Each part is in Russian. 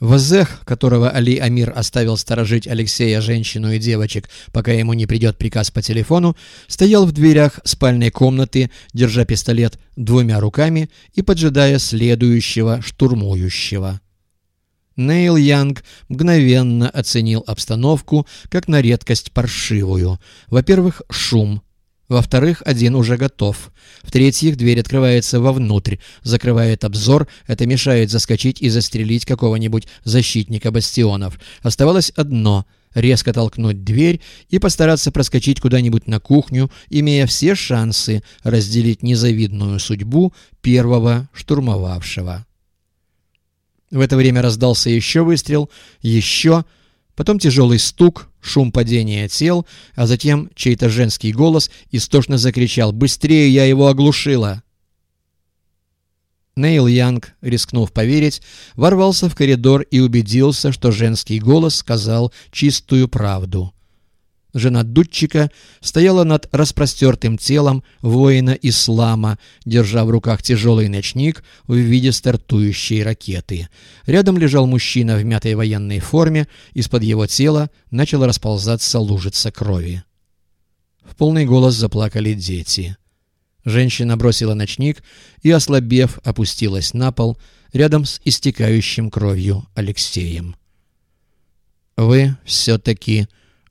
Вазех, которого Али Амир оставил сторожить Алексея, женщину и девочек, пока ему не придет приказ по телефону, стоял в дверях спальной комнаты, держа пистолет двумя руками и поджидая следующего штурмующего. Нейл Янг мгновенно оценил обстановку как на редкость паршивую. Во-первых, шум. Во-вторых, один уже готов. В-третьих, дверь открывается вовнутрь, закрывает обзор, это мешает заскочить и застрелить какого-нибудь защитника бастионов. Оставалось одно — резко толкнуть дверь и постараться проскочить куда-нибудь на кухню, имея все шансы разделить незавидную судьбу первого штурмовавшего. В это время раздался еще выстрел, еще... Потом тяжелый стук, шум падения тел, а затем чей-то женский голос истошно закричал «Быстрее я его оглушила!» Нейл Янг, рискнув поверить, ворвался в коридор и убедился, что женский голос сказал чистую правду. Жена Дудчика стояла над распростертым телом воина ислама, держа в руках тяжелый ночник в виде стартующей ракеты. Рядом лежал мужчина в мятой военной форме, из-под его тела начала расползаться лужица крови. В полный голос заплакали дети. Женщина бросила ночник и, ослабев, опустилась на пол рядом с истекающим кровью Алексеем. «Вы все-таки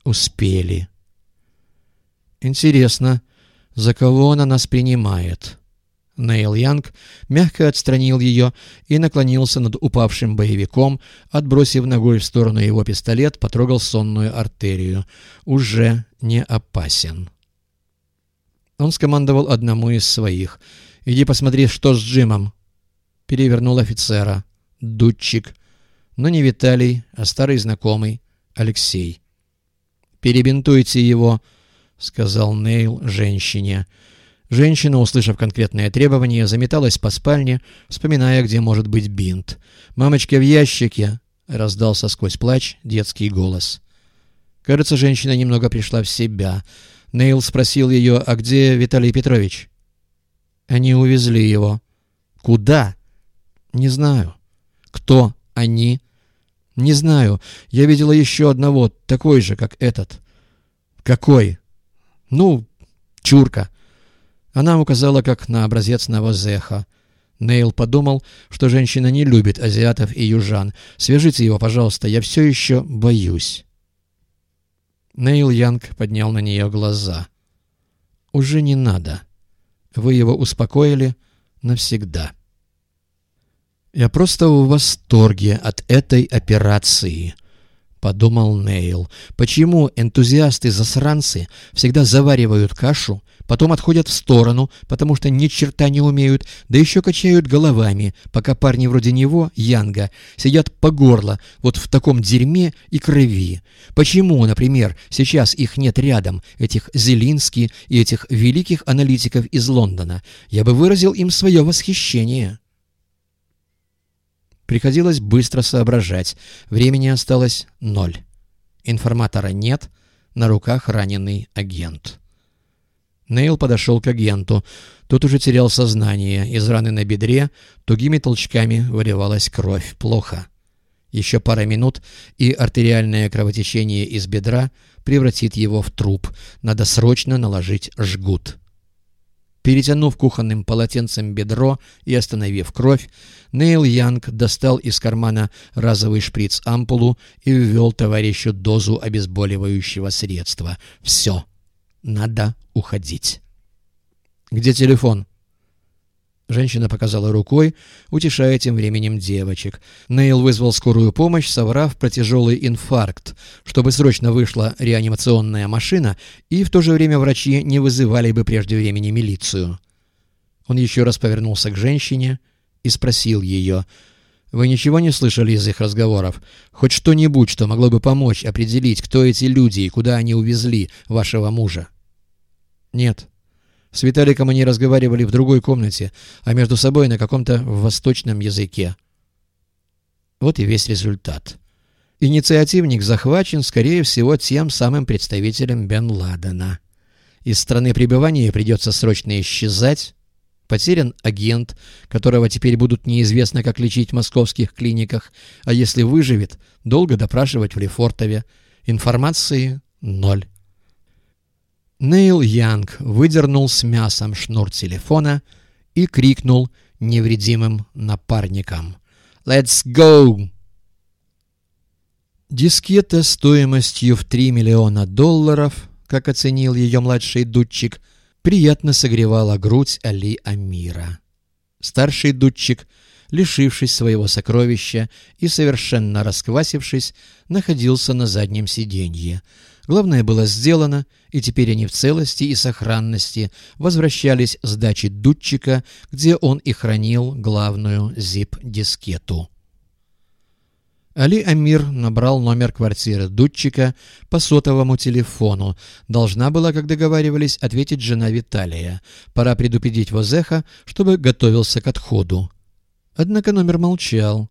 успели. Интересно, за кого она нас принимает? Нейл Янг мягко отстранил ее и наклонился над упавшим боевиком, отбросив ногой в сторону его пистолет, потрогал сонную артерию. Уже не опасен. Он скомандовал одному из своих. «Иди посмотри, что с Джимом». Перевернул офицера. Дудчик. Но не Виталий, а старый знакомый Алексей. «Перебинтуйте его», — сказал Нейл женщине. Женщина, услышав конкретное требование, заметалась по спальне, вспоминая, где может быть бинт. «Мамочка в ящике!» — раздался сквозь плач детский голос. Кажется, женщина немного пришла в себя. Нейл спросил ее, а где Виталий Петрович? Они увезли его. Куда? Не знаю. Кто они? «Не знаю. Я видела еще одного, такой же, как этот». «Какой?» «Ну, чурка». Она указала как на образец Новозеха. Нейл подумал, что женщина не любит азиатов и южан. «Свяжите его, пожалуйста, я все еще боюсь». Нейл Янг поднял на нее глаза. «Уже не надо. Вы его успокоили навсегда». «Я просто в восторге от этой операции», — подумал Нейл. «Почему энтузиасты-засранцы всегда заваривают кашу, потом отходят в сторону, потому что ни черта не умеют, да еще качают головами, пока парни вроде него, Янга, сидят по горло вот в таком дерьме и крови? Почему, например, сейчас их нет рядом, этих Зелински и этих великих аналитиков из Лондона? Я бы выразил им свое восхищение». Приходилось быстро соображать. Времени осталось ноль. Информатора нет, на руках раненый агент. Нейл подошел к агенту. Тот уже терял сознание. Из раны на бедре тугими толчками выливалась кровь. Плохо. Еще пара минут, и артериальное кровотечение из бедра превратит его в труп. Надо срочно наложить жгут. Перетянув кухонным полотенцем бедро и остановив кровь, Нейл Янг достал из кармана разовый шприц-ампулу и ввел товарищу дозу обезболивающего средства. «Все, надо уходить». «Где телефон?» Женщина показала рукой, утешая тем временем девочек. Нейл вызвал скорую помощь, соврав про тяжелый инфаркт, чтобы срочно вышла реанимационная машина, и в то же время врачи не вызывали бы прежде времени милицию. Он еще раз повернулся к женщине и спросил ее, «Вы ничего не слышали из их разговоров? Хоть что-нибудь, что могло бы помочь определить, кто эти люди и куда они увезли вашего мужа?» «Нет», с Виталиком они разговаривали в другой комнате, а между собой на каком-то восточном языке. Вот и весь результат. Инициативник захвачен, скорее всего, тем самым представителем Бен Ладена. Из страны пребывания придется срочно исчезать. Потерян агент, которого теперь будут неизвестно, как лечить в московских клиниках, а если выживет, долго допрашивать в Лефортове. Информации — ноль. Нейл Янг выдернул с мясом шнур телефона и крикнул невредимым напарникам. «Let's go!» Дискета стоимостью в 3 миллиона долларов, как оценил ее младший дудчик, приятно согревала грудь Али Амира. Старший дудчик, лишившись своего сокровища и совершенно расквасившись, находился на заднем сиденье. Главное было сделано, и теперь они в целости и сохранности возвращались с дачи дудчика, где он и хранил главную зип-дискету. Али Амир набрал номер квартиры Дудчика по сотовому телефону. Должна была, как договаривались, ответить жена Виталия. Пора предупредить Возеха, чтобы готовился к отходу. Однако номер молчал.